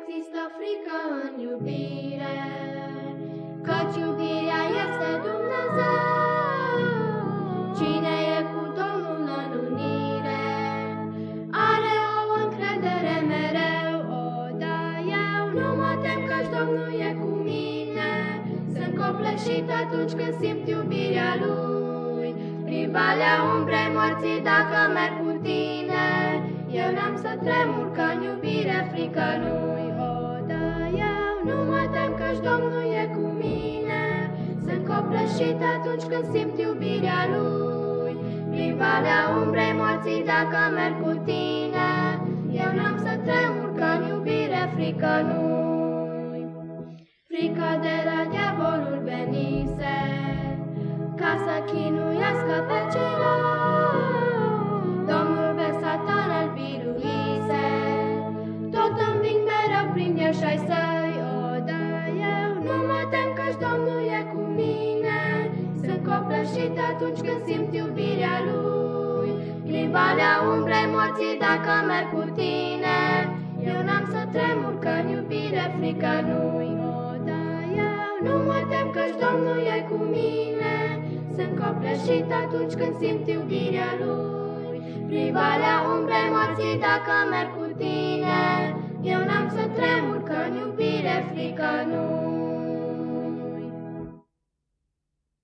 există frică în iubire, Căci iubirea este Dumnezeu. Cine e cu Domnul în unire, Are o încredere mereu, o, da, eu nu mă tem căci Domnul e cu mine, Sunt copleșit atunci când simt iubirea Lui, Prin valea umbrei morții dacă merg cu tine, Eu n-am să tremur că în iubire frica Lui, Domnul e cu mine, Sunt copleșit atunci când simt iubirea Lui, Prin valea umbrei morții dacă merg cu tine, Eu n-am să tremur că în iubire frica Lui. Frica de la diavolul venise, Ca să chinuiască pe cei Domnul pe satan îl biruise, Tot înving mereu prin ești ai săi, atunci când simt iubirea Lui, Prin valea umbrei morții dacă merg cu tine, Eu n-am să tremur că în iubire frica Nu-i, o, da, eu nu mă tem căci Domnul e cu mine, Sunt copleșit atunci când simt iubirea Lui, Prin valea umbrei morții dacă merg cu tine, Eu n-am să tremur că în iubire frica Nu.